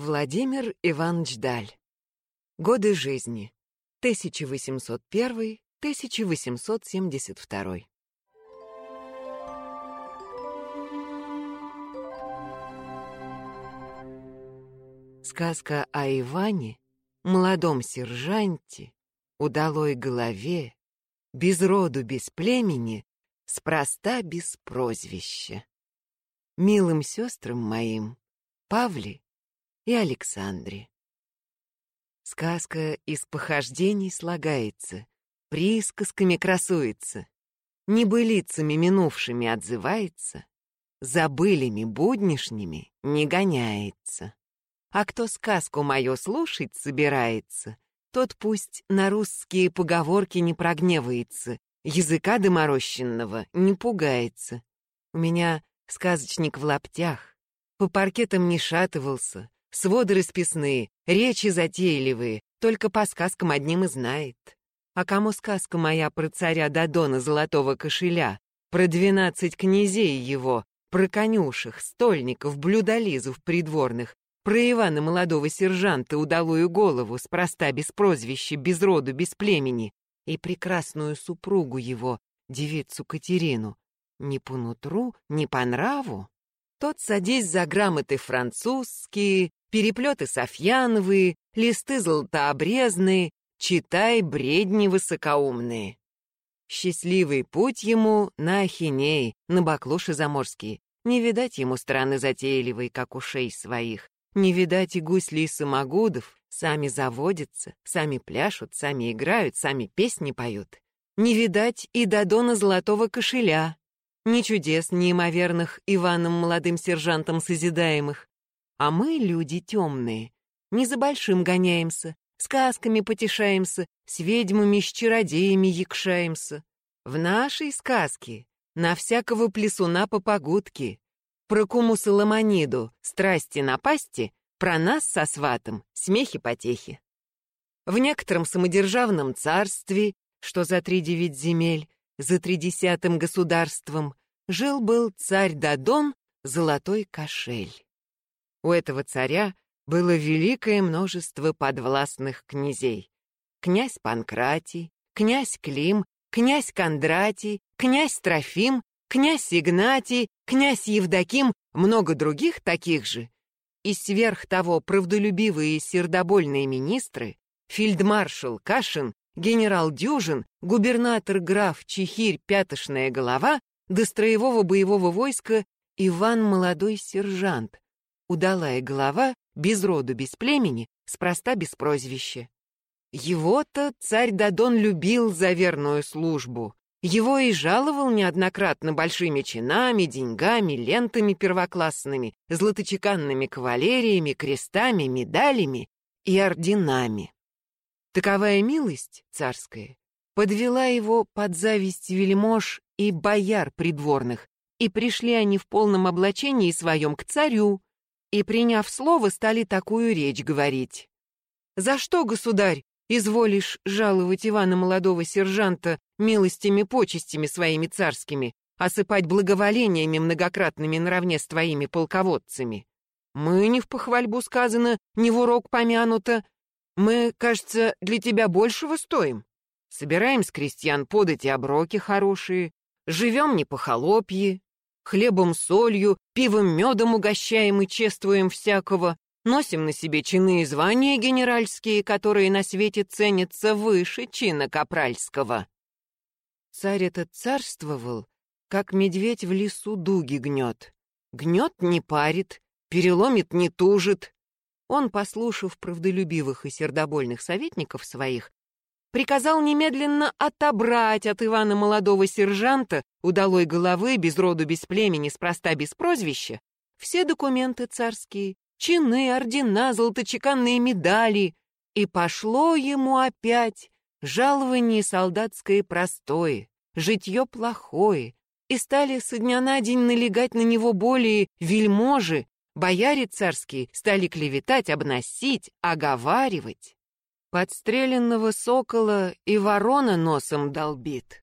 Владимир Иванович Даль. Годы жизни. 1801-1872. Сказка о Иване, молодом сержанте, удалой голове, без роду, без племени, спроста без прозвища. Милым сестрам моим, Павле и Александре. Сказка из похождений слагается, присказками красуется, небылицами минувшими отзывается, забылями буднишними не гоняется. А кто сказку мою слушать собирается, тот пусть на русские поговорки не прогневается, языка доморощенного не пугается. У меня сказочник в лаптях, по паркетам не шатывался, своды расписные, речи затейливые, только по сказкам одним и знает. А кому сказка моя про царя Дадона золотого кошеля, про двенадцать князей его, про конюшек, стольников, блюдолизов придворных, про Ивана молодого сержанта удалую голову, спроста без прозвища, без роду, без племени, и прекрасную супругу его, девицу Катерину, не по нутру, не по нраву, тот садись за грамоты французские, переплеты софьяновые, листы золотообрезные, читай бредни высокоумные. Счастливый путь ему на Ахиней, на баклуши заморские. Не видать ему стороны затейливой, как ушей своих. Не видать и гусли и самогудов, сами заводятся, сами пляшут, сами играют, сами песни поют. Не видать и Дадона золотого кошеля, ни чудес неимоверных Иваном молодым сержантом созидаемых. А мы, люди темные, не за большим гоняемся, сказками потешаемся, с ведьмами, с чародеями якшаемся. В нашей сказке на всякого плесуна по погодке, про куму Соломониду, страсти напасти, про нас со сватом, смехи-потехи. В некотором самодержавном царстве, что за три девять земель, за тридесятым государством, жил-был царь Дадон Золотой Кошель. У этого царя было великое множество подвластных князей. Князь Панкратий, князь Клим, князь Кондратий, князь Трофим, князь Игнатий, князь Евдоким, много других таких же. И сверх того правдолюбивые и сердобольные министры, фельдмаршал Кашин, генерал Дюжин, губернатор граф Чехирь Пятошная голова до строевого боевого войска Иван молодой сержант, удалая голова, без роду, без племени, спроста без прозвища. Его-то царь Дадон любил за верную службу. Его и жаловал неоднократно большими чинами, деньгами, лентами первоклассными, златочеканными кавалериями, крестами, медалями и орденами. Таковая милость царская подвела его под зависть вельмож и бояр придворных, и пришли они в полном облачении своем к царю, и, приняв слово, стали такую речь говорить. «За что, государь, изволишь жаловать Ивана молодого сержанта милостями почестями своими царскими, осыпать благоволениями многократными наравне с твоими полководцами? Мы не в похвальбу сказано, не в урок помянуто, мы, кажется, для тебя большего стоим. Собираем с крестьян подать и оброки хорошие, живем не по холопье, хлебом солью, пивом медом угощаем и чествуем всякого, носим на себе чины и звания генеральские, которые на свете ценятся выше чина капральского. Царь этот царствовал, как медведь в лесу дуги гнет. Гнет не парит, переломит не тужит, он, послушав правдолюбивых и сердобольных советников своих, приказал немедленно отобрать от Ивана молодого сержанта, удалой головы, без роду, без племени, спроста без прозвища, все документы царские, чины, ордена, золоточеканные медали, и пошло ему опять жалование солдатское простое, житье плохое, и стали со дня на день налегать на него более вельможи, Бояре царские стали клеветать, обносить, оговаривать. Подстреленного сокола и ворона носом долбит.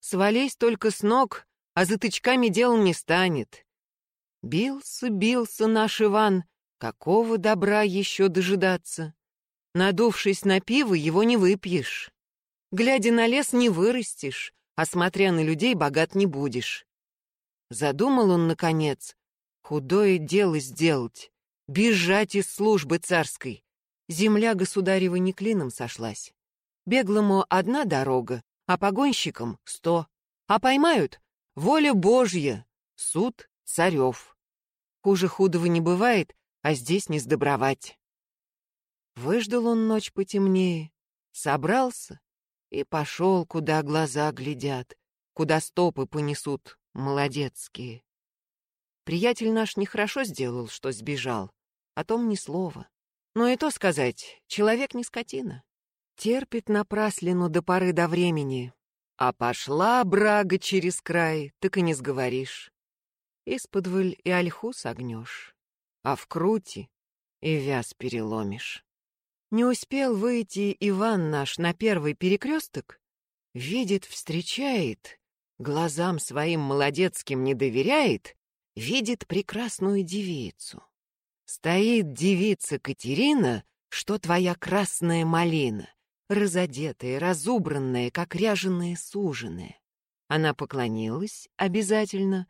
Свались только с ног, а за тычками дел не станет. Бился, бился наш Иван, Какого добра еще дожидаться? Надувшись на пиво, его не выпьешь. Глядя на лес, не вырастешь, а смотря на людей, богат не будешь. Задумал он, наконец, худое дело сделать, бежать из службы царской. Земля государева не клином сошлась. Беглому одна дорога, а погонщикам сто. А поймают — воля Божья, суд царев. Хуже худого не бывает, а здесь не сдобровать. Выждал он ночь потемнее, собрался и пошел, куда глаза глядят, куда стопы понесут молодецкие. Приятель наш нехорошо сделал, что сбежал, о том ни слова. Но и то сказать, человек не скотина. Терпит напраслину до поры до времени. А пошла брага через край, так и не сговоришь. Исподволь и ольху согнешь, а в крути и вяз переломишь. Не успел выйти Иван наш на первый перекресток, видит, встречает, глазам своим молодецким не доверяет, видит прекрасную девицу. Стоит девица Катерина, что твоя красная малина, разодетая, разубранная, как ряженая суженая. Она поклонилась обязательно,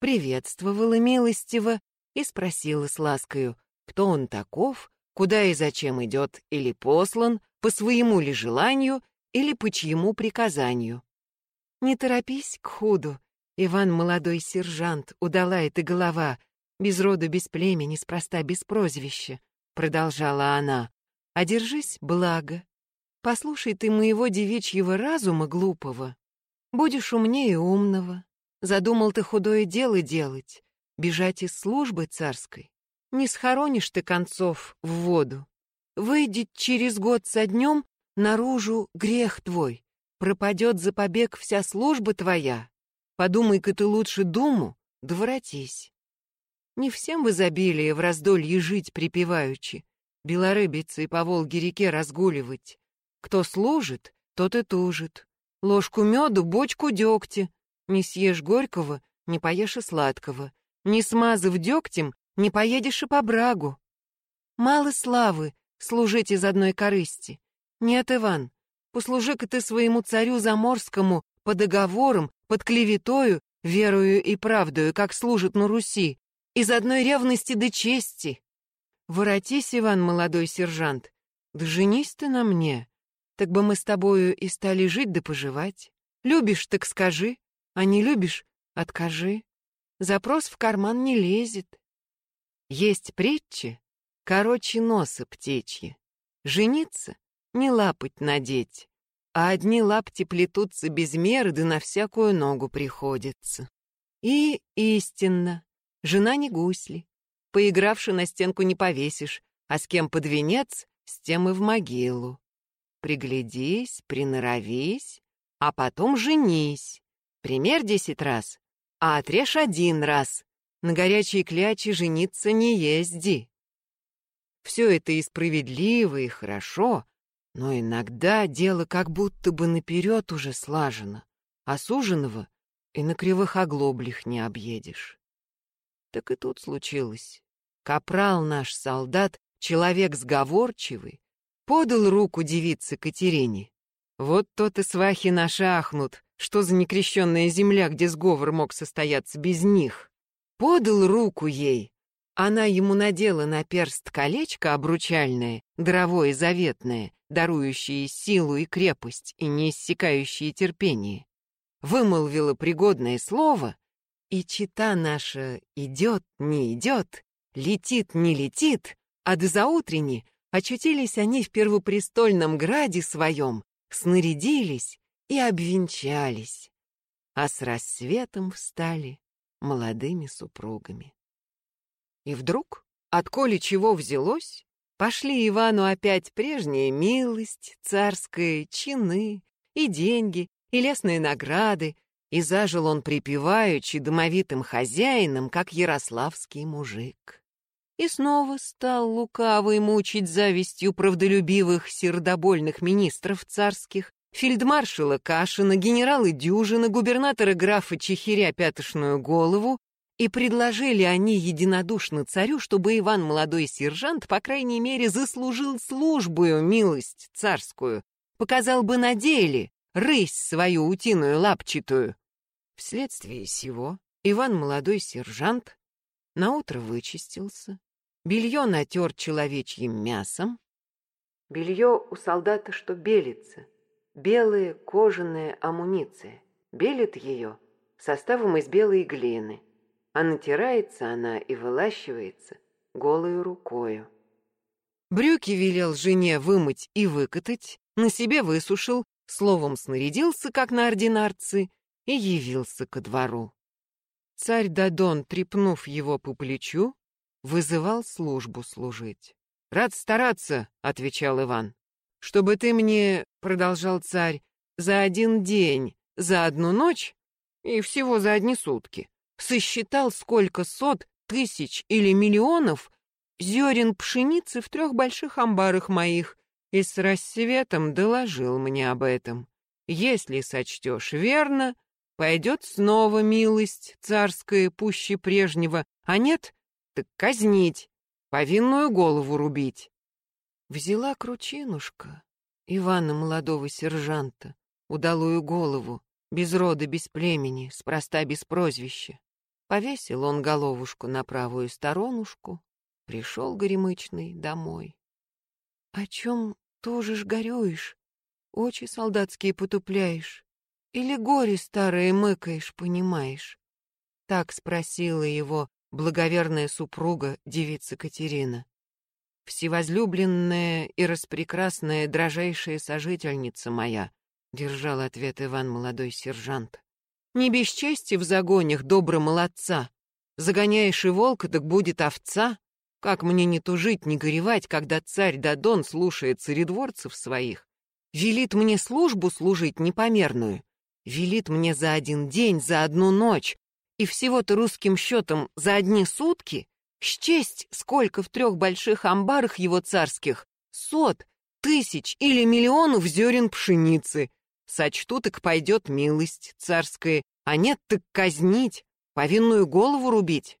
приветствовала милостиво и спросила с ласкою, кто он таков, куда и зачем идет или послан, по своему ли желанию или по чьему приказанию. «Не торопись к худу, Иван молодой сержант, удалая ты голова, без рода, без племени, спроста, без прозвища», — продолжала она. «А держись, благо. Послушай ты моего девичьего разума глупого. Будешь умнее умного. Задумал ты худое дело делать, бежать из службы царской. Не схоронишь ты концов в воду. Выйдет через год со днем наружу грех твой. Пропадет за побег вся служба твоя. Подумай-ка ты лучше думу, да воротись. Не всем в изобилии в раздолье жить припеваючи, белорыбицы по Волге-реке разгуливать. Кто служит, тот и тужит. Ложку меду, бочку дегтя. Не съешь горького, не поешь и сладкого. Не смазав дегтем, не поедешь и по брагу. Мало славы служить из одной корысти. Нет, Иван, послужи-ка ты своему царю Заморскому по договорам, под клеветою, верою и правдою, как служит на Руси, из одной ревности до чести. Воротись, Иван, молодой сержант, да женись ты на мне, так бы мы с тобою и стали жить да поживать. Любишь, так скажи, а не любишь — откажи. Запрос в карман не лезет. Есть притчи, короче носа птичьи. Жениться — не лапать надеть, а одни лапти плетутся без меры, да на всякую ногу приходится. И истинно, Жена не гусли. Поигравши на стенку не повесишь, а с кем под венец, с тем и в могилу. Приглядись, приноровись, а потом женись. Пример десять раз, а отрежь один раз. На горячие клячи жениться не езди. Все это и справедливо, и хорошо, но иногда дело как будто бы наперед уже слажено, а суженого и на кривых оглоблях не объедешь. Так и тут случилось. Капрал наш солдат, человек сговорчивый, подал руку девице Катерине. Вот тот и свахи наши ахнут, что за некрещенная земля, где сговор мог состояться без них. Подал руку ей. Она ему надела на перст колечко обручальное, дровое заветное, дарующее силу и крепость и неиссякающее терпение. Вымолвила пригодное слово, и чита наша идет, не идет, летит, не летит, а до заутрени очутились они в первопрестольном граде своем, снарядились и обвенчались, а с рассветом встали молодыми супругами. И вдруг, отколи чего взялось, пошли Ивану опять прежняя милость, царская, чины и деньги, и лесные награды, и зажил он припеваючи домовитым хозяином, как ярославский мужик. И снова стал лукавый мучить завистью правдолюбивых сердобольных министров царских, фельдмаршала Кашина, генерала Дюжина, губернатора графа Чехиря Пятошную голову И предложили они единодушно царю, чтобы Иван, молодой сержант, по крайней мере, заслужил службую милость царскую, показал бы на деле рысь свою утиную лапчатую. Вследствие сего Иван, молодой сержант, наутро вычистился, белье натер человечьим мясом. Белье у солдата что белится, белая кожаная амуниция. Белит ее составом из белой глины, а натирается она и вылащивается голою рукою. Брюки велел жене вымыть и выкатать, на себе высушил, словом снарядился, как на ординарцы, и явился ко двору. Царь Дадон, трепнув его по плечу, вызывал службу служить. «Рад стараться», — отвечал Иван. «Чтобы ты мне, — продолжал царь, — за один день, за одну ночь и всего за одни сутки сосчитал, сколько сот, тысяч или миллионов зерен пшеницы в трех больших амбарах моих, и с рассветом доложил мне об этом. Если сочтешь верно, пойдет снова милость царская пуще прежнего, а нет, так казнить, повинную голову рубить. Взяла кручинушка Ивана молодого сержанта, удалую голову, без рода, без племени, спроста без прозвища. Повесил он головушку на правую сторонушку, пришел горемычный домой. О чем тоже ж горюешь, очи солдатские потупляешь, или горе старое мыкаешь, понимаешь? Так спросила его благоверная супруга, девица Катерина. «Всевозлюбленная и распрекрасная дрожайшая сожительница моя», — держал ответ Иван молодой сержант. «Не без чести в загонях добра молодца. Загоняешь и волка, так будет овца. Как мне не тужить, не горевать, когда царь Дадон слушает царедворцев своих? Велит мне службу служить непомерную. Велит мне за один день, за одну ночь. И всего-то русским счетом за одни сутки счесть, сколько в трех больших амбарах его царских, сот, тысяч или миллионов зерен пшеницы. Сочту, так пойдет милость царская, а нет, так казнить, повинную голову рубить.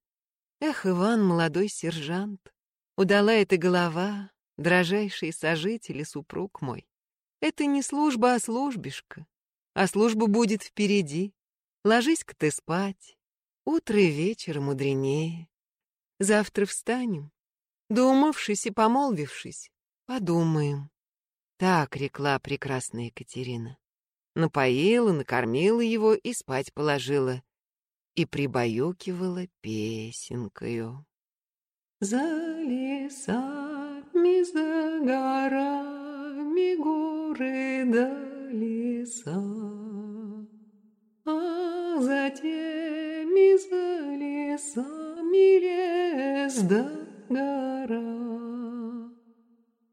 Эх, Иван, молодой сержант, удала эта голова, дрожайший сожитель и супруг мой. Это не служба, а службишка. А служба будет впереди. Ложись-ка ты спать. Утро и вечер мудренее. Завтра встанем, думавшись и помолвившись, подумаем. Так рекла прекрасная Екатерина. Напоила, накормила его и спать положила и прибаюкивала песенкою. За лесами, за горами горы да леса, а за теми за лесами лес да гора,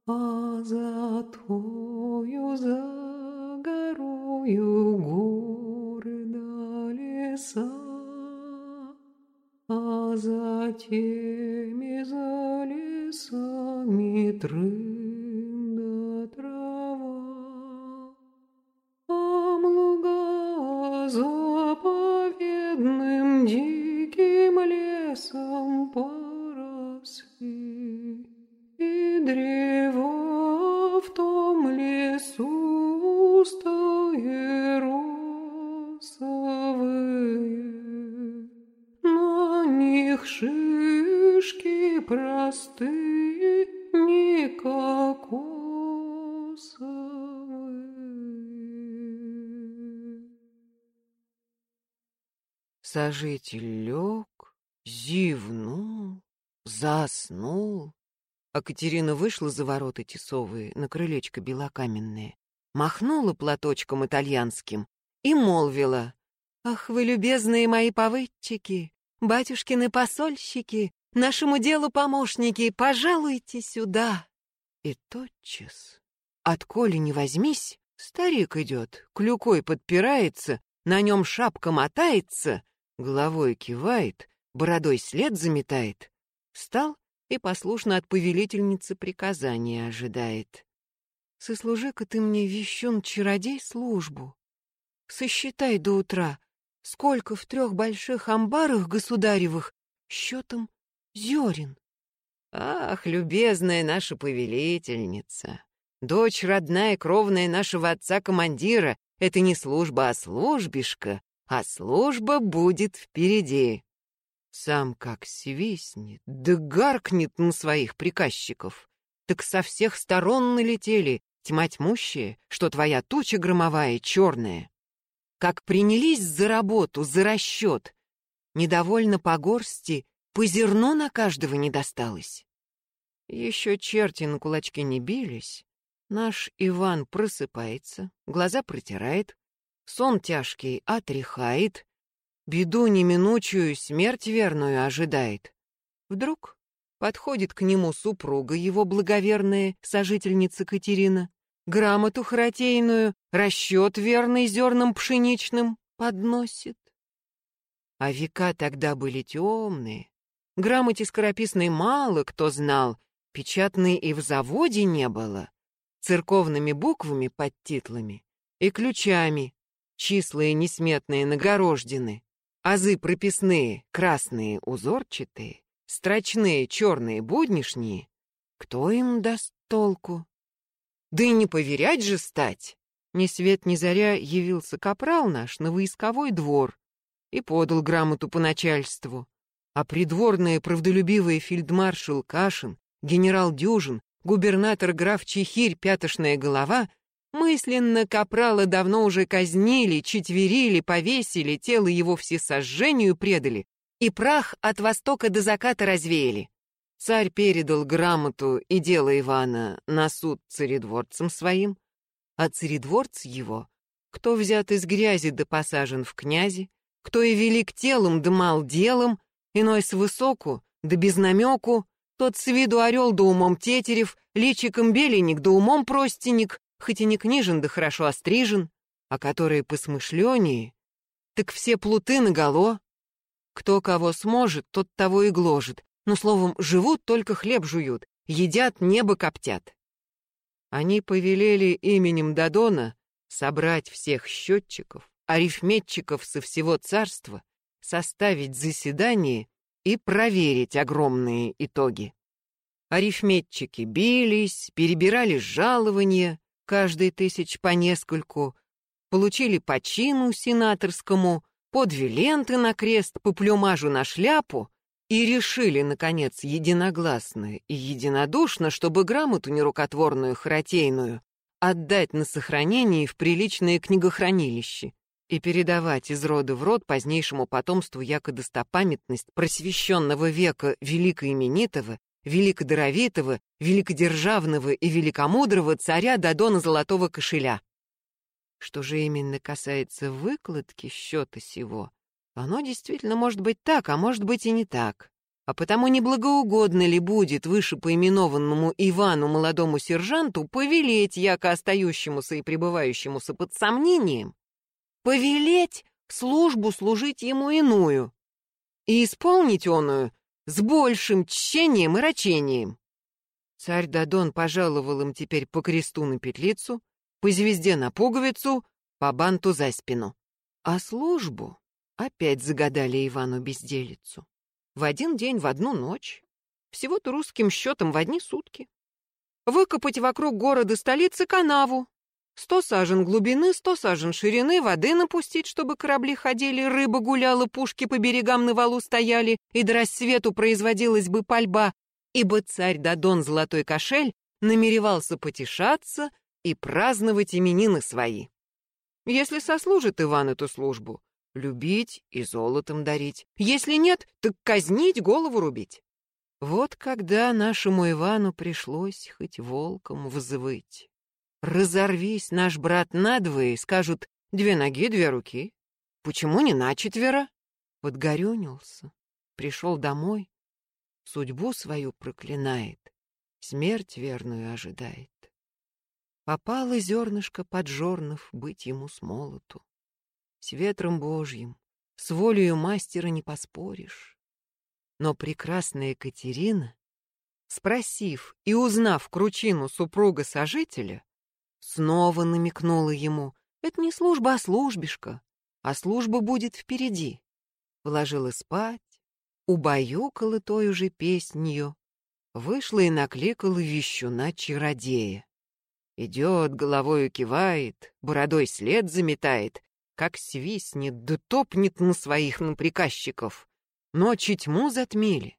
а за тою за горою горы да леса а за теми за лесами трын да трава. Там луга заповедным диким лесом поросли, и древо них шишки простые, не Сожитель лег, зевнул, заснул. А Катерина вышла за ворота тесовые, на крылечко белокаменное, махнула платочком итальянским и молвила, «Ах вы, любезные мои повыдчики, Батюшкины посольщики, нашему делу помощники, пожалуйте сюда. И тотчас, отколи не возьмись, старик идет, клюкой подпирается, на нем шапка мотается, головой кивает, бородой след заметает. Встал и послушно от повелительницы приказания ожидает. Сослужи-ка ты мне, вещун чародей, службу. Сосчитай до утра, сколько в трех больших амбарах государевых счетом зерен. Ах, любезная наша повелительница, дочь родная кровная нашего отца-командира, это не служба, а службишка, а служба будет впереди. Сам как свистнет, да гаркнет на своих приказчиков. Так со всех сторон налетели, тьма тьмущая, что твоя туча громовая черная. Как принялись за работу, за расчет, недовольно по горсти, по зерну на каждого не досталось. Еще черти на кулачки не бились. Наш Иван просыпается, глаза протирает, сон тяжкий отряхает, беду неминучую, смерть верную ожидает. Вдруг подходит к нему супруга его благоверная, сожительница Катерина, грамоту харатейную, расчет верный зерном пшеничным подносит. А века тогда были темные, грамоте скорописной мало кто знал, печатной и в заводе не было, церковными буквами под титлами и ключами, числа и несметные нагорождены, азы прописные, красные, узорчатые, строчные, черные, буднишние. Кто им даст толку? Да и не поверять же стать! Ни свет ни заря явился капрал наш на войсковой двор и подал грамоту по начальству. А придворные правдолюбивые фельдмаршал Кашин, генерал Дюжин, губернатор граф Чехирь, пятошная голова — Мысленно капрала давно уже казнили, четверили, повесили, тело его всесожжению предали, и прах от востока до заката развеяли. Царь передал грамоту и дело Ивана на суд царедворцам своим, а царедворц его, кто взят из грязи да посажен в князи, кто и велик телом да мал делом, иной с высоку да без намеку, тот с виду орел да умом тетерев, личиком беленик да умом простенник, хоть и не книжен да хорошо острижен, а которые посмышленнее, так все плуты наголо. Кто кого сможет, тот того и гложет. Ну, словом, живут, только хлеб жуют, едят, небо коптят. Они повелели именем Дадона собрать всех счетчиков, арифметчиков со всего царства, составить заседание и проверить огромные итоги. Арифметчики бились, перебирали жалования, каждый тысяч по нескольку, получили по чину сенаторскому, по две ленты на крест, по плюмажу на шляпу и решили, наконец, единогласно и единодушно, чтобы грамоту нерукотворную харатейную отдать на сохранение в приличное книгохранилище и передавать из рода в род позднейшему потомству яко достопамятность просвещенного века великоименитого великодоровитого, великодержавного и великомудрого царя Дадона Золотого Кошеля. Что же именно касается выкладки счета сего, оно действительно может быть так, а может быть и не так. А потому неблагоугодно ли будет выше поименованному Ивану молодому сержанту повелеть, яко остающемуся и пребывающемуся под сомнением, повелеть службу служить ему иную, и исполнить оную с большим тщением и рачением. Царь Дадон пожаловал им теперь по кресту на петлицу, по звезде на пуговицу, по банту за спину. А службу опять загадали Ивану безделицу. В один день, в одну ночь, всего-то русским счетом в одни сутки. Выкопать вокруг города столицы канаву, Сто сажен глубины, сто сажен ширины, воды напустить, чтобы корабли ходили, рыба гуляла, пушки по берегам на валу стояли, и до рассвету производилась бы пальба, ибо царь Дадон Золотой Кошель намеревался потешаться и праздновать именины свои. Если сослужит Иван эту службу, любить и золотом дарить. Если нет, так казнить, голову рубить. Вот когда нашему Ивану пришлось хоть волком взвыть. Разорвись наш брат надвое, скажут «две ноги, две руки». Почему не на четверо? Подгорюнился, пришел домой, судьбу свою проклинает, смерть верную ожидает. Попало зернышко под жорнов быть ему с молоту. С ветром Божьим, с волею мастера не поспоришь. Но прекрасная Екатерина, спросив и узнав кручину супруга-сожителя, Снова намекнула ему. Это не служба, а службишка. а служба будет впереди. Положила спать, убаюкала той уже песнью, вышла и накликала вещуна чародея. Идет, головою кивает, бородой след заметает, как свистнет да топнет на своих на приказчиков. Ночи тьму затмили,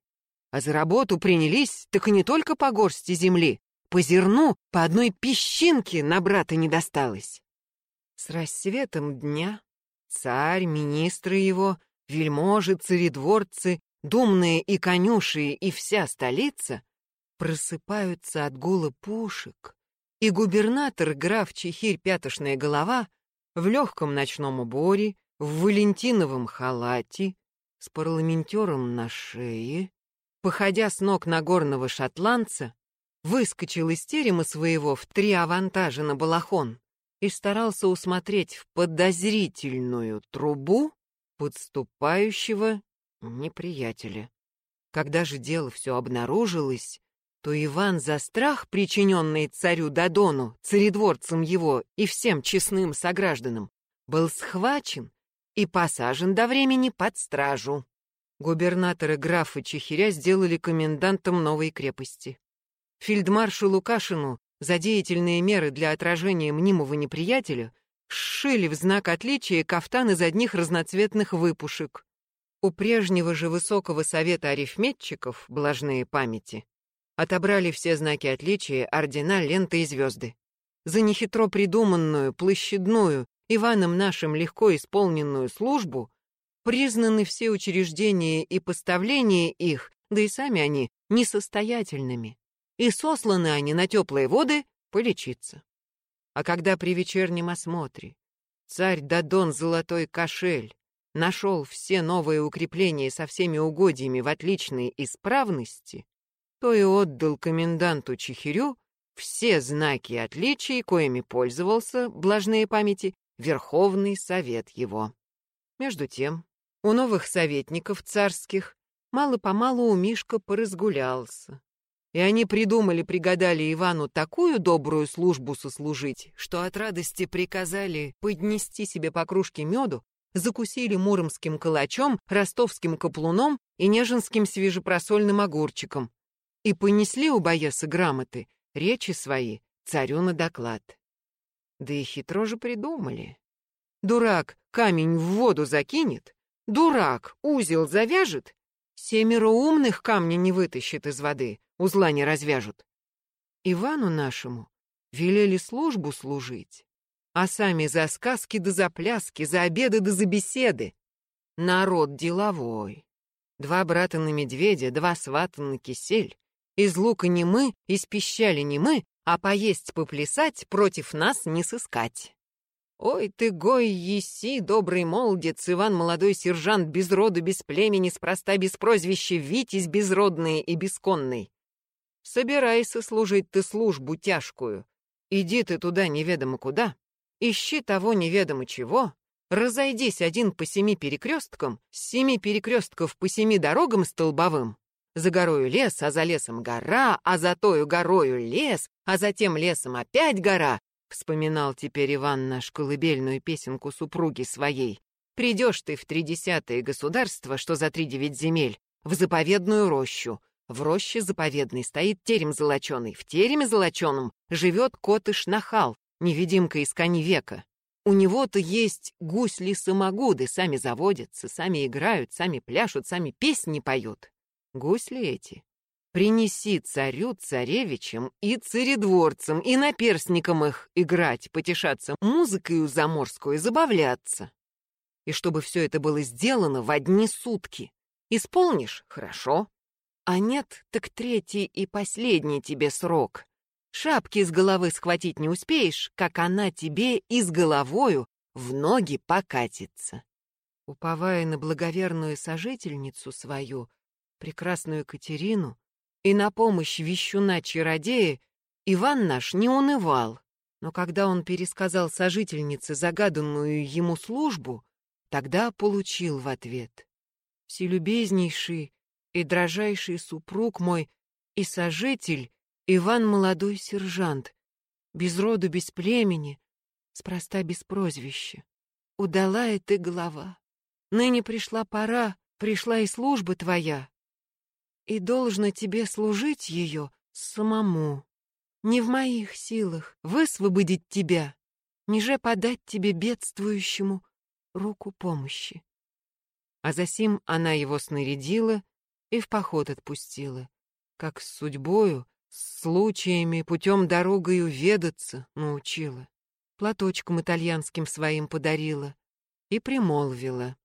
а за работу принялись, так и не только по горсти земли, по зерну, по одной песчинке на брата не досталось. С рассветом дня царь, министры его, вельможи, царедворцы, думные и конюши и вся столица просыпаются от гула пушек, и губернатор, граф Чехирь Пятошная голова, в легком ночном уборе, в валентиновом халате, с парламентером на шее, походя с ног на горного шотландца, выскочил из терема своего в три авантажа на балахон и старался усмотреть в подозрительную трубу подступающего неприятеля. Когда же дело все обнаружилось, то Иван за страх, причиненный царю Дадону, царедворцам его и всем честным согражданам, был схвачен и посажен до времени под стражу. Губернаторы графа Чехиря сделали комендантом новой крепости. Фельдмаршалу Кашину за деятельные меры для отражения мнимого неприятеля сшили в знак отличия кафтан из одних разноцветных выпушек. У прежнего же высокого совета арифметчиков, блажные памяти, Отобрали все знаки отличия, ордена, ленты и звезды. За нехитро придуманную, площадную, Иваном нашим легко исполненную службу признаны все учреждения и поставления их, да и сами они, несостоятельными. И сосланы они на теплые воды полечиться. А когда при вечернем осмотре царь Дадон Золотой Кошель нашел все новые укрепления со всеми угодьями в отличной исправности, то и отдал коменданту Чехирю все знаки отличий, коими пользовался, блажные памяти, Верховный Совет его. Между тем, у новых советников царских мало-помалу у Мишка поразгулялся. И они придумали, пригадали Ивану такую добрую службу сослужить, что от радости приказали поднести себе по кружке меду, закусили муромским калачом, ростовским каплуном и неженским свежепросольным огурчиком, и понесли у Боеса грамоты, речи свои, царю на доклад. Да и хитро же придумали. Дурак камень в воду закинет, дурак узел завяжет, семеро умных камня не вытащит из воды, узла не развяжут. Ивану нашему велели службу служить, а сами за сказки да за пляски, за обеды да за беседы. Народ деловой. Два брата на медведя, два свата на кисель, из лука не мы, из пищали не мы, а поесть поплясать против нас не сыскать. Ой ты, гой, еси, добрый молодец, Иван, молодой сержант, без роду, без племени, спроста без прозвища, Витязь безродный и бесконный. Собирайся служить ты службу тяжкую. Иди ты туда неведомо куда, ищи того неведомо чего, разойдись один по семи перекресткам, с семи перекрестков по семи дорогам столбовым, за горою лес, а за лесом гора, а за тою горою лес, а затем лесом опять гора. Вспоминал теперь Иван наш колыбельную песенку супруги своей. Придешь ты в тридесятое государство, что за три девять земель, в заповедную рощу. В роще заповедной стоит терем золоченый. В тереме золоченом живет кот-ишнахал, невидимка из кони века. У него-то есть гусли-самогуды, сами заводятся, сами играют, сами пляшут, сами песни поют. Гусли эти. Принеси царю, царевичам и царедворцам, и наперсникам их играть, потешаться музыкою заморскую, забавляться. И чтобы все это было сделано в одни сутки. Исполнишь — хорошо. А нет, так третий и последний тебе срок. Шапки с головы схватить не успеешь, как она тебе и с головою в ноги покатится. Уповая на благоверную сожительницу свою, прекрасную Катерину, и на помощь вещуна-чародея Иван наш не унывал. Но когда он пересказал сожительнице загаданную ему службу, тогда получил в ответ. «Вселюбезнейший и дрожайший супруг мой и сожитель Иван молодой сержант, без роду, без племени, спроста без прозвища. удалая ты голова. Ныне пришла пора, пришла и служба твоя. И должно тебе служить ее самому. Не в моих силах высвободить тебя, ниже подать тебе бедствующему руку помощи. А засим она его снарядила и в поход отпустила, как с судьбою, с случаями, путем дорогою ведаться научила. Платочком итальянским своим подарила и примолвила.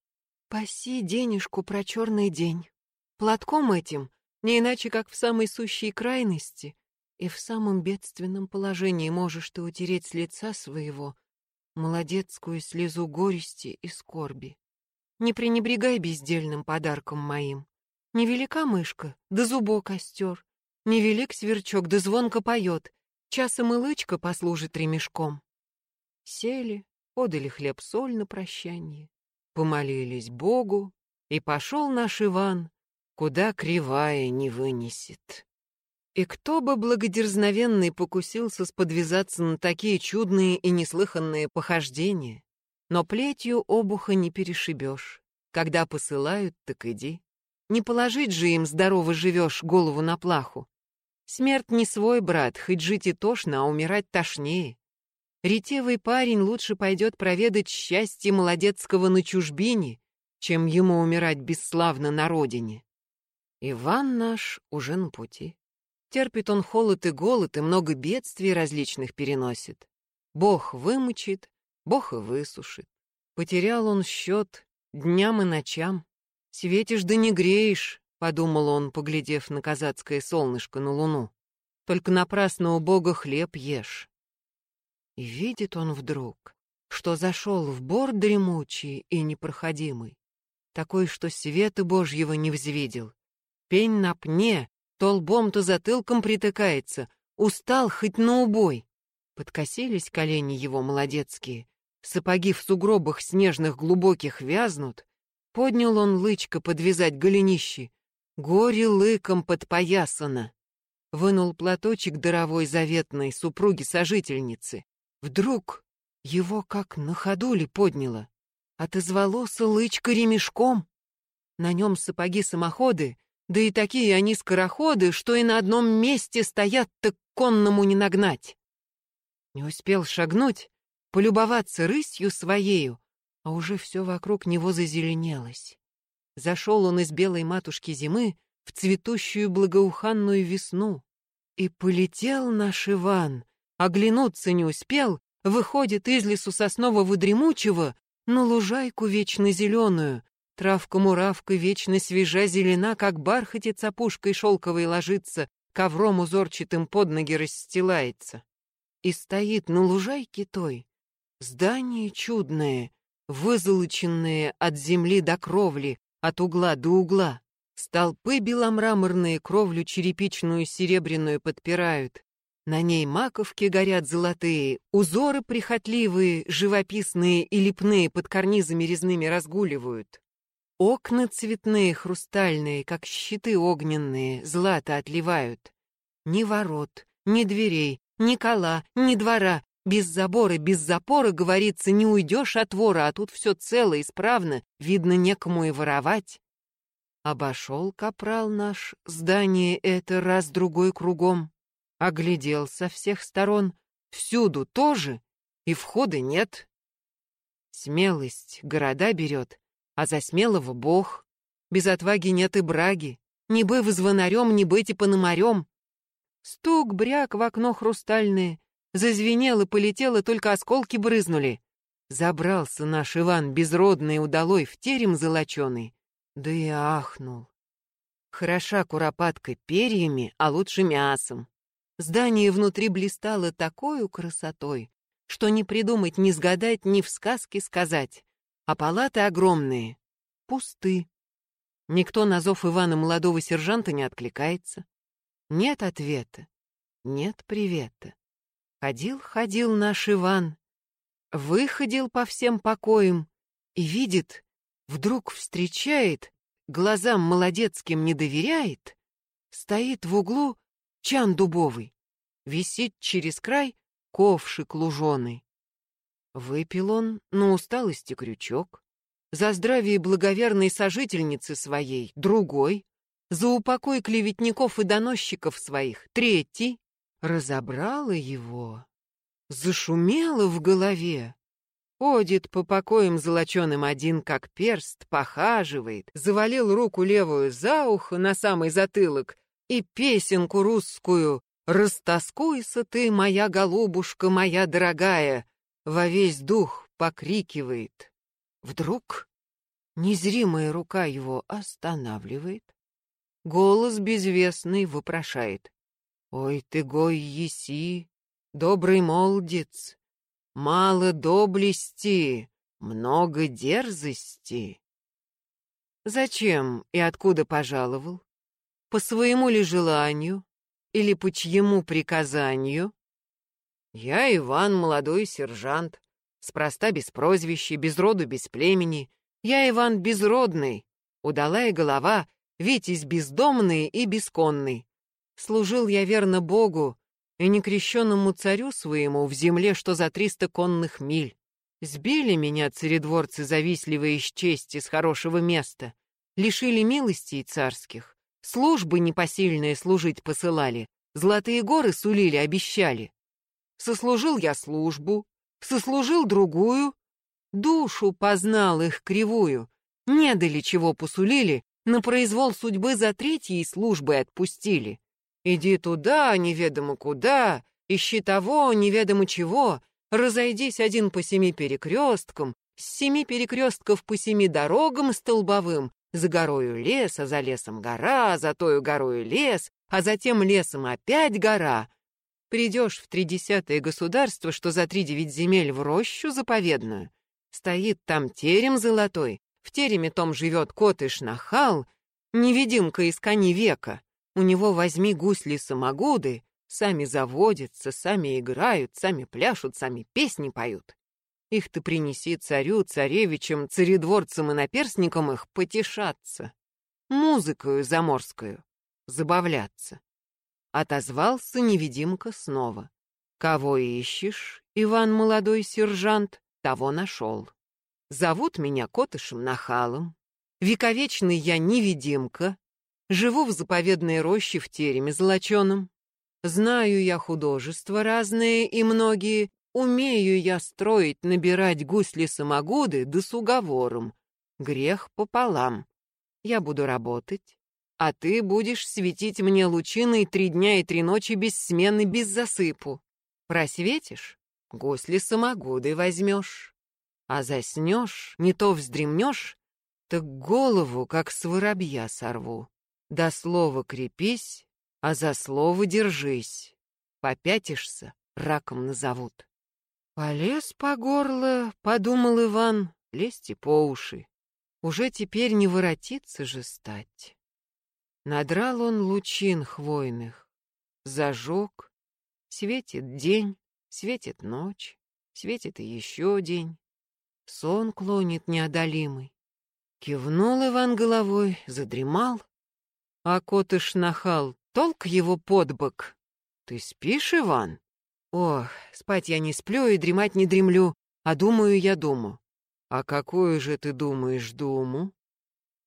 «Паси денежку про черный день. Платком этим, не иначе как в самой сущей крайности, и в самом бедственном положении можешь ты утереть с лица своего молодецкую слезу горести и скорби. Не пренебрегай бездельным подарком моим. Невелика мышка, да зубок остер. Невелик сверчок, да звонко поет. Часом и лычка послужит ремешком. Сели, подали хлеб-соль на прощание, помолились Богу, и пошел наш Иван, куда кривая не вынесет. И кто бы благодерзновенный покусился сподвязаться на такие чудные и неслыханные похождения? Но плетью обуха не перешибешь. Когда посылают, так иди. Не положить же им здорово живешь голову на плаху. Смерть не свой брат, хоть жить и тошно, а умирать тошнее. Ретевый парень лучше пойдет проведать счастье молодецкого на чужбине, чем ему умирать бесславно на родине. Иван наш уже на пути. Терпит он холод и голод, и много бедствий различных переносит. Бог вымучит, Бог и высушит. Потерял он счет дням и ночам. Светишь да не греешь, — подумал он, поглядев на казацкое солнышко на луну. Только напрасно у Бога хлеб ешь. И видит он вдруг, что зашел в бор дремучий и непроходимый, такой, что света Божьего не взвидел. Пень на пне, то лбом, то затылком притыкается, устал хоть на убой. Подкосились колени его молодецкие, сапоги в сугробах снежных глубоких вязнут. Поднял он лычко подвязать голенищи, горе лыком подпоясано. Вынул платочек даровой заветной супруги-сожительницы. Вдруг его как на ходули подняло. Отозвалося лычко ремешком. На нем сапоги-самоходы, да и такие они скороходы, что и на одном месте стоят, так конному не нагнать. Не успел шагнуть, полюбоваться рысью своею, а уже все вокруг него зазеленелось. Зашел он из белой матушки зимы в цветущую благоуханную весну. И полетел наш Иван, оглянуться не успел, выходит из лесу соснового дремучего на лужайку вечно зеленую, Травка-муравка вечно свежа зелена, как бархатец опушкой шелковой ложится, ковром узорчатым под ноги расстилается. И стоит на лужайке той здание чудное, вызолоченное от земли до кровли, от угла до угла. Столпы беломраморные кровлю черепичную серебряную подпирают. На ней маковки горят золотые, узоры прихотливые, живописные и лепные под карнизами резными разгуливают. Окна цветные, хрустальные, как щиты огненные, злато отливают. Ни ворот, ни дверей, ни кола, ни двора. Без забора, без запора, говорится, не уйдешь от вора, а тут все цело, исправно, видно, некому и воровать. Обошел капрал наш здание это раз-другой кругом, оглядел со всех сторон, всюду тоже, и входа нет. Смелость города берет, а за смелого бог. Без отваги нет и браги. Не бы звонарем, не быть и пономарем. Стук, бряк в окно хрустальное. Зазвенело, полетело, только осколки брызнули. Забрался наш Иван безродный удалой в терем золоченый. Да и ахнул. Хороша куропатка перьями, а лучше мясом. Здание внутри блистало такой красотой, что не придумать, не сгадать, ни в сказке сказать а палаты огромные, пусты. Никто на зов Ивана молодого сержанта не откликается. Нет ответа, нет привета. Ходил, ходил наш Иван, выходил по всем покоям и видит, вдруг встречает, глазам молодецким не доверяет, стоит в углу чан дубовый, висит через край ковшик луженый. Выпил он на усталости крючок, за здравие благоверной сожительницы своей другой, за упокой клеветников и доносчиков своих третий, разобрала его, зашумела в голове. Ходит по покоям золоченым один, как перст, похаживает, завалил руку левую за ухо на самый затылок и песенку русскую «Растаскуйся ты, моя голубушка, моя дорогая!» Во весь дух покрикивает. Вдруг незримая рука его останавливает, голос безвестный вопрошает. «Ой ты, гой еси, добрый молодец, мало доблести, много дерзости». Зачем и откуда пожаловал? По своему ли желанию или по чьему приказанию? Я Иван, молодой сержант, спроста без прозвища, без роду, без племени. Я Иван безродный, удалая голова, витязь бездомный и бесконный. Служил я верно Богу и некрещенному царю своему в земле, что за триста конных миль. Сбили меня царедворцы завистливые из чести, с хорошего места, лишили милостей царских, службы непосильные служить посылали, золотые горы сулили, обещали. Сослужил я службу, сослужил другую, душу познал их кривую, не дали чего посулили, на произвол судьбы за третьей службы отпустили. Иди туда, неведомо куда, ищи того, неведомо чего, разойдись один по семи перекресткам, с семи перекрестков по семи дорогам столбовым, за горою лес, а за лесом гора, за тою горою лес, а затем лесом опять гора, Придешь в тридесятое государство, что за три девять земель в рощу заповедную. Стоит там терем золотой, в тереме том живет кот и шнахал, невидимка из кони века. У него возьми гусли-самогуды, сами заводятся, сами играют, сами пляшут, сами песни поют. Их ты принеси царю, царевичам, царедворцам и наперсникам их потешаться, музыкою заморскую забавляться. Отозвался невидимка снова. «Кого ищешь, Иван молодой сержант, того нашел. Зовут меня Котышем Нахалом. Вековечный я невидимка. Живу в заповедной роще в тереме золоченом. Знаю я художества разные и многие. Умею я строить, набирать гусли-самогуды да с уговором. Грех пополам. Я буду работать, а ты будешь светить мне лучиной три дня и три ночи без смены, без засыпу. Просветишь — гусли самогуды возьмешь. А заснешь, не то вздремнешь, так голову, как с воробья, сорву. До слова крепись, а за слово держись. Попятишься — раком назовут. Полез по горло, подумал Иван, лезть и по уши. Уже теперь не воротиться же стать. Надрал он лучин хвойных, зажег. Светит день, светит ночь, светит и еще день. Сон клонит неодолимый. Кивнул Иван головой, задремал. А котыш нахал, толк его под бок. Ты спишь, Иван? Ох, спать я не сплю и дремать не дремлю, а думаю я думу. А какую же ты думаешь думу?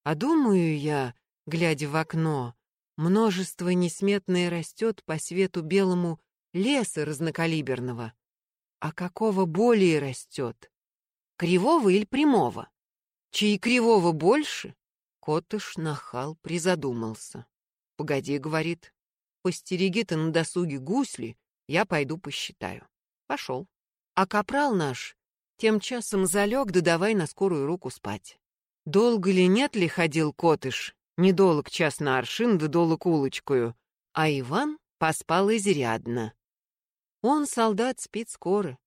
А думаю я, глядя в окно. Множество несметное растет по свету белому леса разнокалиберного. А какого более растет? Кривого или прямого? Чьи кривого больше? Котыш нахал призадумался. «Погоди», — говорит, — «постереги ты на досуге гусли, я пойду посчитаю». Пошел. А капрал наш тем часом залег, да давай на скорую руку спать. Долго ли нет ли ходил котыш, недолг час на аршин да долг улочкою, а Иван поспал изрядно. Он, солдат, спит скоро.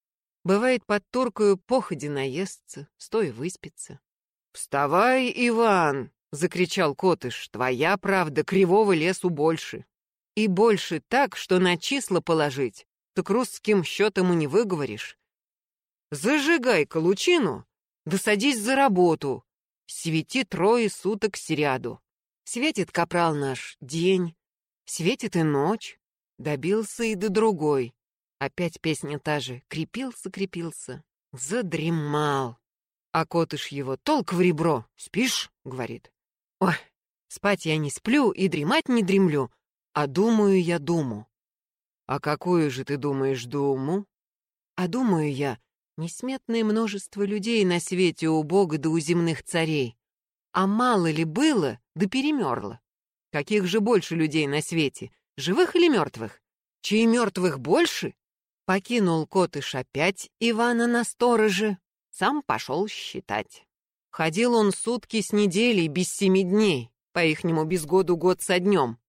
Бывает, под туркою походи наестся, стоя выспится. «Вставай, Иван!» — закричал Котыш. «Твоя правда, кривого лесу больше. И больше так, что на числа положить, так русским счетом и не выговоришь. Зажигай-ка лучину, да садись за работу. Свети трое суток сряду. Светит капрал наш день, светит и ночь. Добился и до другой. Опять песня та же. Крепился, крепился. Задремал. А котыш его толк в ребро. «Спишь?» — говорит. «Ой, спать я не сплю и дремать не дремлю, а думаю я думу». «А какую же ты думаешь думу?» «А думаю я, несметное множество людей на свете у Бога да у земных царей. А мало ли было, да перемерло. Каких же больше людей на свете, живых или мертвых? Чьи мертвых больше? Покинул котыш опять Ивана на стороже, сам пошел считать. Ходил он сутки с неделей без семи дней, по-ихнему без году год со днем.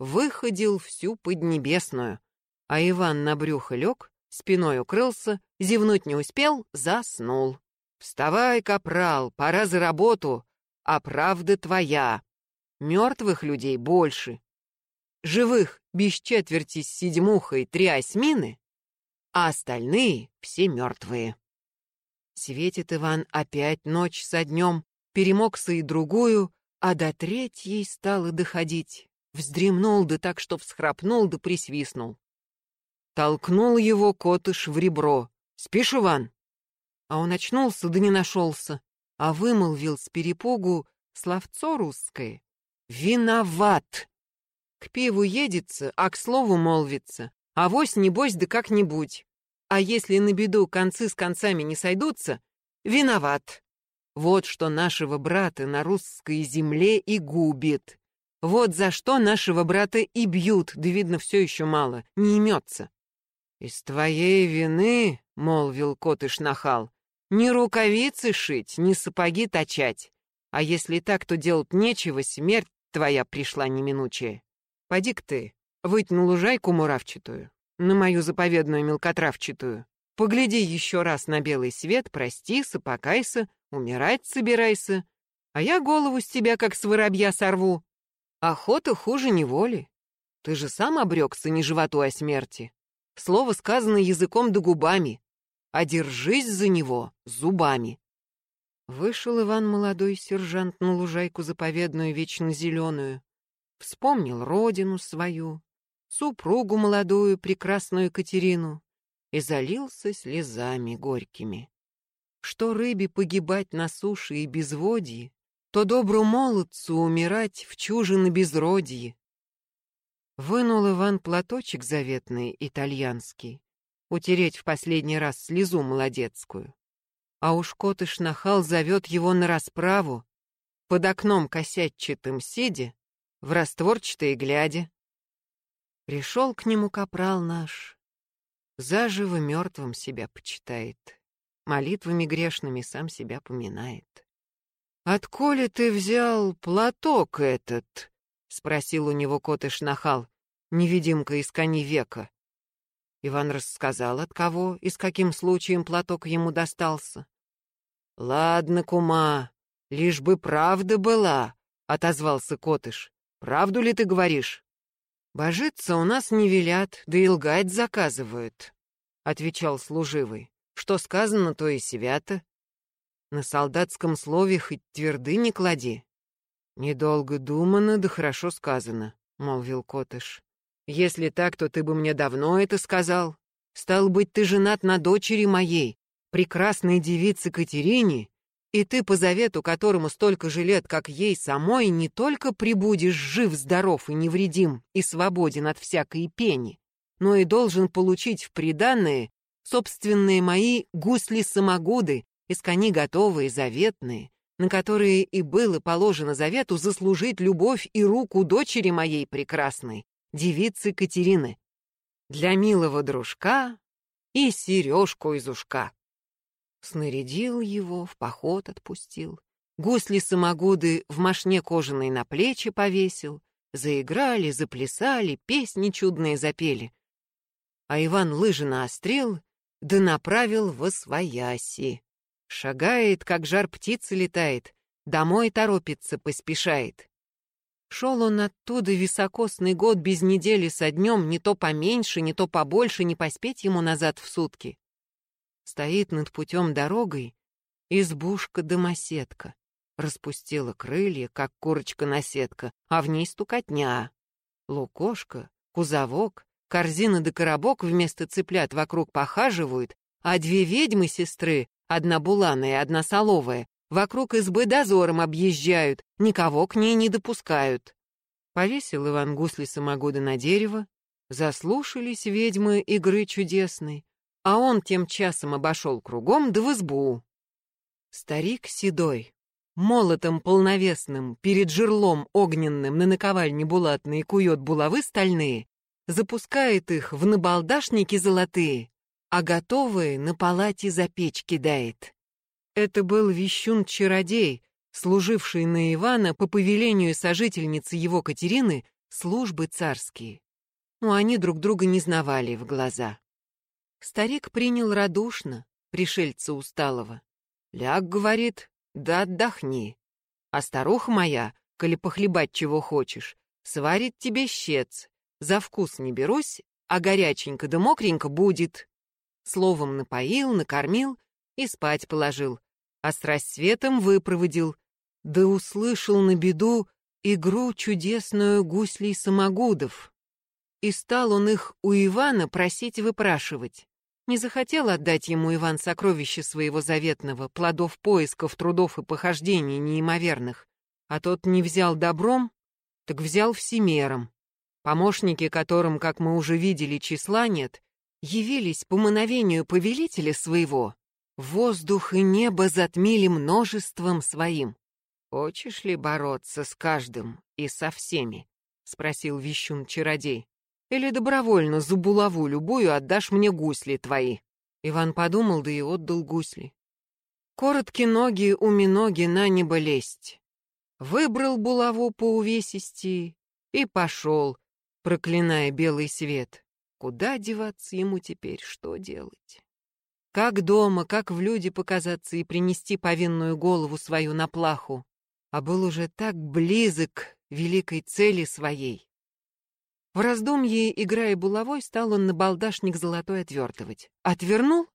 Выходил всю поднебесную, а Иван на брюхо лег, спиной укрылся, зевнуть не успел, заснул. «Вставай, капрал, пора за работу, а правда твоя. Мертвых людей больше. Живых без четверти с седьмухой три осьмины, а остальные все мертвые». Светит Иван опять ночь со днем, перемокся и другую, а до третьей стало доходить. Вздремнул да так, что всхрапнул да присвистнул. Толкнул его котыш в ребро. «Спишь, Иван?» А он очнулся да не нашелся, а вымолвил с перепугу словцо русское. «Виноват!» К пиву едется, а к слову молвится. а Авось, небось, да как-нибудь. А если на беду концы с концами не сойдутся, виноват. Вот что нашего брата на русской земле и губит. Вот за что нашего брата и бьют, да видно все еще мало, не имется. «Из твоей вины, — молвил котыш нахал, — ни рукавицы шить, ни сапоги точать. А если так, то делать нечего, смерть твоя пришла неминучая. Поди-ка ты, выйдь на лужайку муравчатую, на мою заповедную мелкотравчатую. Погляди еще раз на белый свет, простися, покайся, умирать собирайся, а я голову с тебя, как с воробья, сорву. Охота хуже неволи. Ты же сам обрекся не животу, а смерти. Слово сказано языком да губами, а держись за него зубами. Вышел Иван молодой сержант на лужайку заповедную вечно зеленую, вспомнил родину свою, супругу молодую, прекрасную Катерину, и залился слезами горькими. Что рыбе погибать на суше и безводье, то добру молодцу умирать в чужино безродье. Вынул Иван платочек заветный, итальянский, утереть в последний раз слезу молодецкую. А уж котыш нахал зовет его на расправу, под окном косятчатым сидя, в растворчатой глядя. Пришел к нему капрал наш, заживо мертвым себя почитает, молитвами грешными сам себя поминает. «Отколи ты взял платок этот?» — спросил у него котыш нахал, невидимка из кони века. Иван рассказал, от кого и с каким случаем платок ему достался. «Ладно, кума, лишь бы правда была», — отозвался котыш. «Правду ли ты говоришь?» «Божиться у нас не велят, да и лгать заказывают», — отвечал служивый. «Что сказано, то и свято. На солдатском слове хоть тверды не клади». «Недолго думано, да хорошо сказано», — молвил Котыш. «Если так, то ты бы мне давно это сказал. Стал быть, ты женат на дочери моей, прекрасной девице Катерине, и ты, по завету которому столько же лет, как ей самой, не только прибудешь жив, здоров и невредим и свободен от всякой пени, но и должен получить в приданные собственные мои гусли-самогуды из кони готовые, заветные, на которые и было положено завету заслужить любовь и руку дочери моей прекрасной, девицы Катерины, для милого дружка и сережку из ушка. Снарядил его, в поход отпустил. Гусли-самогуды в мошне кожаной на плечи повесил. Заиграли, заплясали, песни чудные запели. А Иван лыжи наострил, да направил во свояси. Шагает, как жар птицы летает, домой торопится, поспешает. Шел он оттуда високосный год без недели со днем, не то поменьше, не то побольше, не поспеть ему назад в сутки. Стоит над путем дорогой избушка-домоседка. Распустила крылья, как курочка-наседка, а в ней стукотня. Лукошка, кузовок, корзина да коробок вместо цыплят вокруг похаживают, а две ведьмы-сестры, одна буланая одна соловая, вокруг избы дозором объезжают, никого к ней не допускают. Повесил Иван гусли самогода на дерево, заслушались ведьмы игры чудесной, а он тем часом обошел кругом да в избу. Старик седой, молотом полновесным, перед жерлом огненным на наковальне булатные кует булавы стальные, запускает их в набалдашники золотые, а готовые на палате за печь кидает. Это был вещун-чародей, служивший на Ивана по повелению сожительницы его Катерины службы царские. Но они друг друга не знавали в глаза. Старик принял радушно пришельца усталого. «Ляг, — говорит, — да отдохни. А старуха моя, коли похлебать чего хочешь, сварит тебе щец. За вкус не берусь, а горяченько да мокренько будет». Словом напоил, накормил и спать положил, а с рассветом выпроводил, да услышал на беду игру чудесную гуслей самогудов. И стал он их у Ивана просить выпрашивать. Не захотел отдать ему Иван сокровища своего заветного, плодов поисков, трудов и похождений неимоверных, а тот не взял добром, так взял всемером. Помощники, которым, как мы уже видели, числа нет, явились по мановению повелителя своего, воздух и небо затмили множеством своим. «Хочешь ли бороться с каждым и со всеми?» — спросил вещун-чародей. «Или добровольно за булаву любую отдашь мне гусли твои?» Иван подумал, да и отдал гусли. Коротки ноги у миноги на небо лезть. Выбрал булаву по увесисти и пошел, проклиная белый свет. Куда деваться ему теперь, что делать? Как дома, как в люди показаться и принести повинную голову свою на плаху, а был уже так близок великой цели своей. В раздумье, играя булавой, стал он на балдашник золотой отвертывать. Отвернул,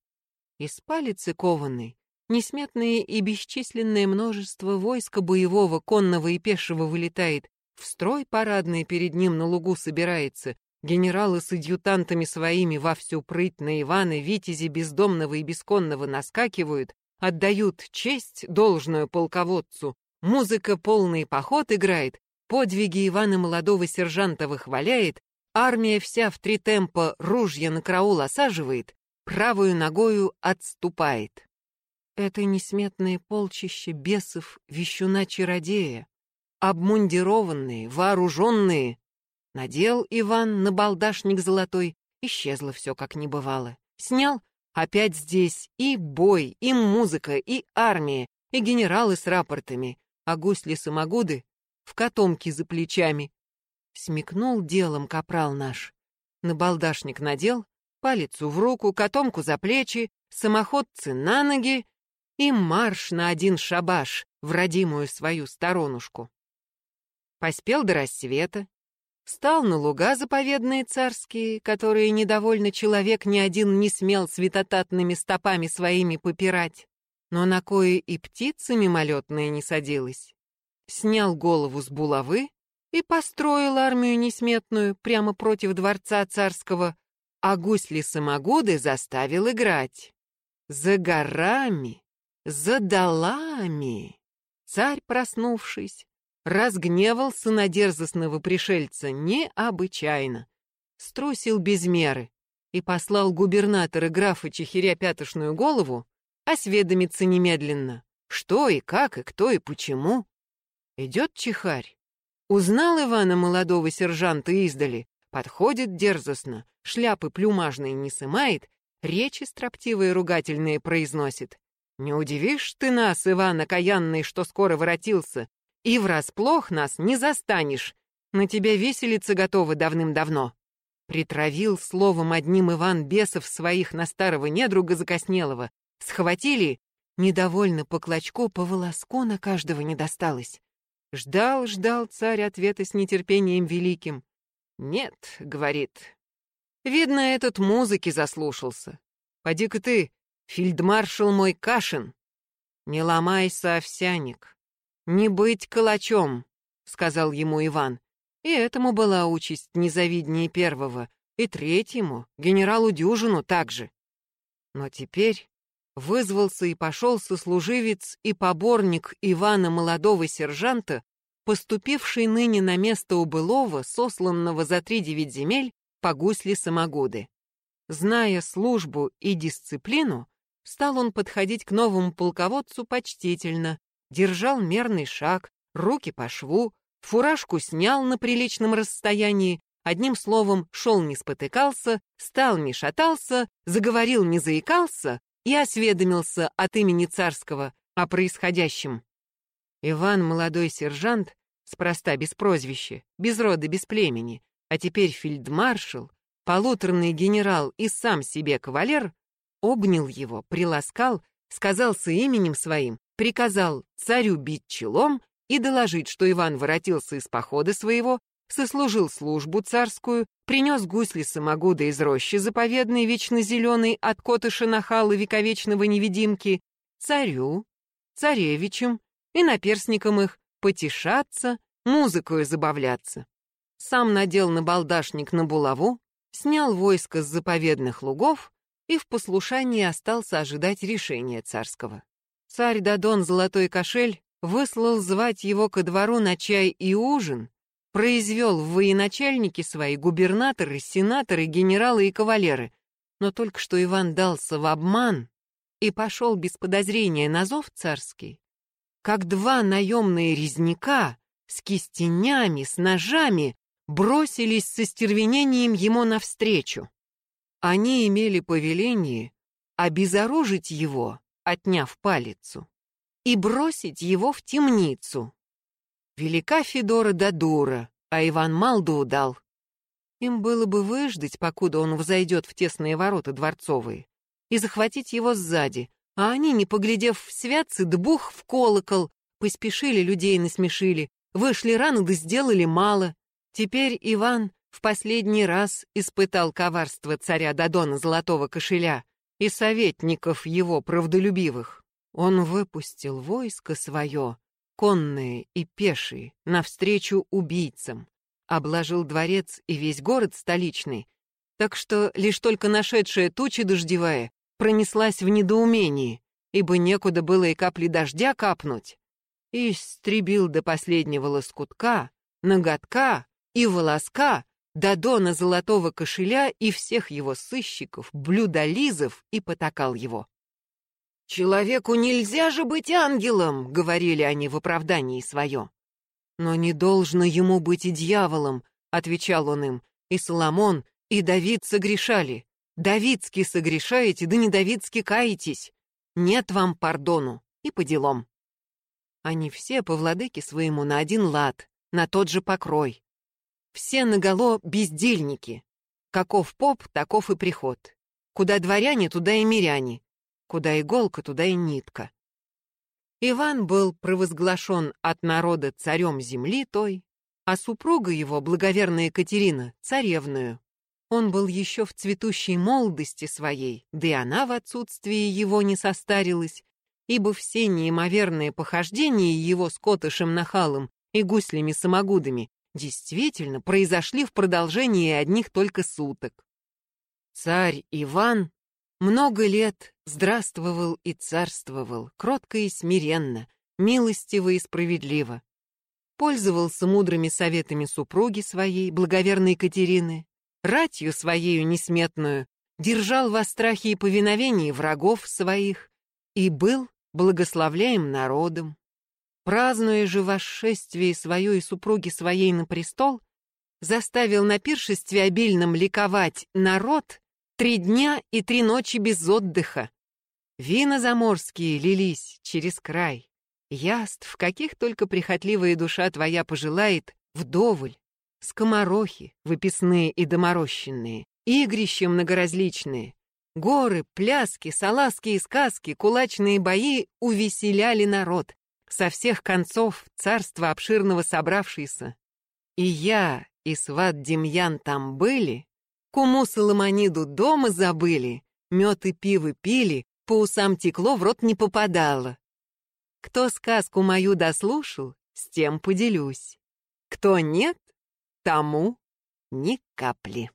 и с палицы кованной несметное и бесчисленное множество войска боевого, конного и пешего вылетает, в строй парадный перед ним на лугу собирается, Генералы с адъютантами своими во всю прыть на Ивана, витязи бездомного и бесконного наскакивают, отдают честь должную полководцу, музыка полный поход играет, подвиги Ивана молодого сержанта выхваляет, армия вся в три темпа ружья на караул осаживает, правую ногою отступает. Это несметное полчище бесов вещуна-чародея, обмундированные, вооруженные, Надел Иван на балдашник золотой, исчезло все, как не бывало. Снял, опять здесь и бой, и музыка, и армия, и генералы с рапортами, а гусли-самогуды в котомке за плечами. Смекнул делом капрал наш. На балдашник надел, палицу в руку, котомку за плечи, самоходцы на ноги и марш на один шабаш в родимую свою сторонушку. Поспел до рассвета, Встал на луга заповедные царские, которые недовольно человек ни один не смел светотатными стопами своими попирать, но на кое и птица мимолетная не садилась. Снял голову с булавы и построил армию несметную прямо против дворца царского, а гусли-самогуды заставил играть. За горами, за долами. Царь, проснувшись, разгневался на дерзостного пришельца необычайно, струсил без меры и послал губернатора графа Чехиря Пятошную голову осведомиться немедленно, что и как, и кто, и почему. Идет Чехарь. Узнал Ивана молодого сержанта издали, подходит дерзостно, шляпы плюмажные не сымает, речи строптивые ругательные произносит. «Не удивишь ты нас, Иван окаянный, что скоро воротился, и врасплох нас не застанешь. На тебя веселиться готовы давным-давно. Притравил словом одним Иван бесов своих на старого недруга закоснелого. Схватили, недовольно по клочку, по волоску на каждого не досталось. Ждал, ждал царь ответа с нетерпением великим. «Нет», — говорит, — «видно, этот музыки заслушался. Поди-ка ты, фельдмаршал мой Кашин, не ломайся, овсяник, «Не быть калачом», — сказал ему Иван. И этому была участь незавиднее первого, и третьему, генералу Дюжину также. Но теперь вызвался и пошел сослуживец и поборник Ивана молодого сержанта, поступивший ныне на место убылого, сосланного за три девять земель по гусли самогоды. Зная службу и дисциплину, стал он подходить к новому полководцу почтительно, держал мерный шаг, руки по шву, фуражку снял на приличном расстоянии, одним словом, шел не спотыкался, стал не шатался, заговорил не заикался и осведомился от имени царского о происходящем. Иван, молодой сержант, спроста без прозвища, без рода, без племени, а теперь фельдмаршал, полуторный генерал и сам себе кавалер, обнял его, приласкал, сказался именем своим, приказал царю бить челом и доложить, что Иван воротился из похода своего, сослужил службу царскую, принес гусли самогуда из рощи заповедной, вечно зеленой, от котыша нахала вековечного невидимки, царю, царевичам и наперсникам их потешаться, музыкою забавляться. Сам надел на балдашник на булаву, снял войско с заповедных лугов и в послушании остался ожидать решения царского. Царь Дадон Золотой Кошель выслал звать его ко двору на чай и ужин, произвел в военачальники свои губернаторы, сенаторы, генералы и кавалеры, но только что Иван дался в обман и пошел без подозрения на зов царский, как два наемные резняка с кистенями, с ножами бросились со стервенением ему навстречу. Они имели повеление обезоружить его, отняв палицу, и бросить его в темницу. Велика Федора да дура, а Иван Малду удал. Им было бы выждать, покуда он взойдет в тесные ворота дворцовые, и захватить его сзади, а они, не поглядев в святцы, дбух в колокол, поспешили людей насмешили, вышли рано да сделали мало. Теперь Иван в последний раз испытал коварство царя Дадона Золотого Кошеля и советников его правдолюбивых. Он выпустил войско свое, конные и пешие, навстречу убийцам, обложил дворец и весь город столичный, так что лишь только нашедшая туча дождевая пронеслась в недоумении, ибо некуда было и капли дождя капнуть, и истребил до последнего лоскутка, ноготка и волоска Дадона золотого кошеля и всех его сыщиков, блюдолизов и потакал его. «Человеку нельзя же быть ангелом!» — говорили они в оправдании свое. «Но не должно ему быть и дьяволом», — отвечал он им, «и Соломон, и Давид согрешали. Давидски согрешаете, да не Давидски каетесь. Нет вам пардону, и по делам». Они все по владыке своему на один лад, на тот же покрой. Все наголо бездельники. Каков поп, таков и приход. Куда дворяне, туда и миряне. Куда иголка, туда и нитка. Иван был провозглашен от народа царем земли той, а супруга его, благоверная Екатерина, царевную. Он был еще в цветущей молодости своей, да и она в отсутствии его не состарилась, ибо все неимоверные похождения его с котышем-нахалом и гуслями-самогудами действительно произошли в продолжении одних только суток. Царь Иван много лет здравствовал и царствовал, кротко и смиренно, милостиво и справедливо. Пользовался мудрыми советами супруги своей, благоверной Екатерины, ратью своею несметную, держал во страхе и повиновении врагов своих и был благословляем народом. Празднуя же восшествие свое и супруги своей на престол, заставил на пиршестве обильном ликовать народ три дня и три ночи без отдыха. Вина заморские лились через край. Яств, каких только прихотливая душа твоя пожелает, вдоволь. Скоморохи, выписные и доморощенные, игрища многоразличные, горы, пляски, салазки и сказки, кулачные бои увеселяли народ, со всех концов царства обширного собравшийся. И я, и сват Демьян там были, куму Соломониду дома забыли, мед и пиво пили, по усам текло, в рот не попадало. Кто сказку мою дослушал, с тем поделюсь. Кто нет, тому ни капли.